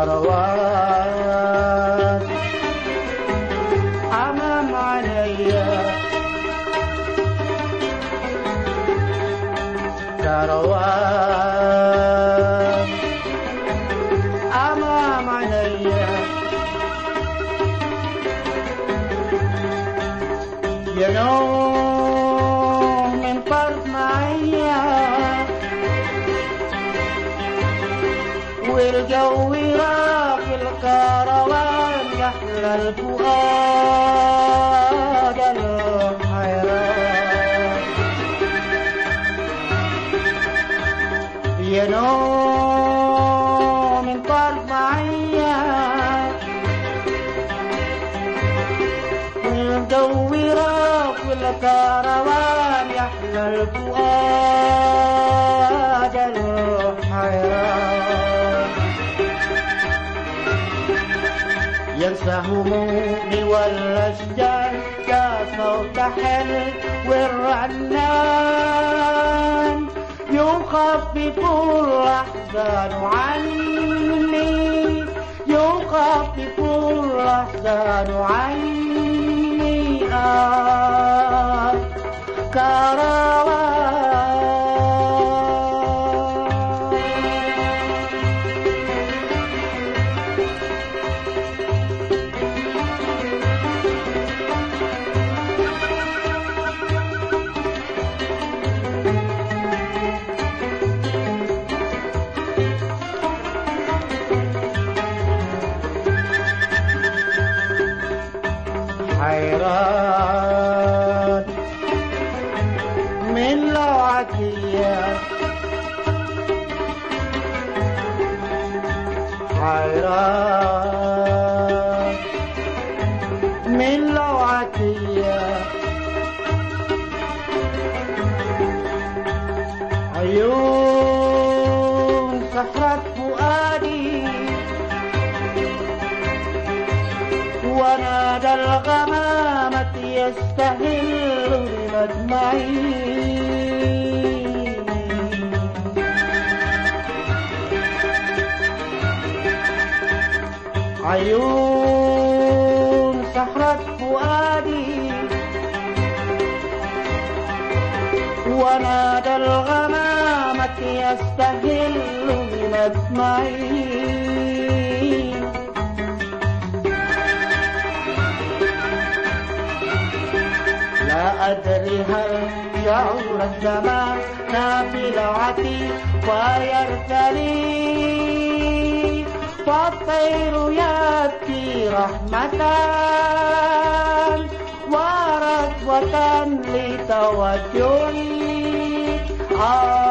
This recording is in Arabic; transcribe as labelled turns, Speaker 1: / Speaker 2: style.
Speaker 1: الثروات أمام عليا ثروات أمام عليا ينوم من فرط معيّا والجو راق الكروان يحلى الفؤاد الحيران ينوم من طرف معيا والجو في الكروان يحلى الفؤاد الحيران ينسى همومي والاشجار يا صوت حلو والرنان يخفف الأحزان عني. يخفف الأحزان عني. آه. كروان حيران من لوعتي حيران من لوعتي عيون سحرت ونادى الغمامة يستهل بمدمعي عيون سحرت فؤادي. ونادى الغمامة يستهل بمدمعي أدري هل يعور الزمان في لوعتي ويرتلي. فالطير يبكي رحمة ورجوة لتوجهي. آه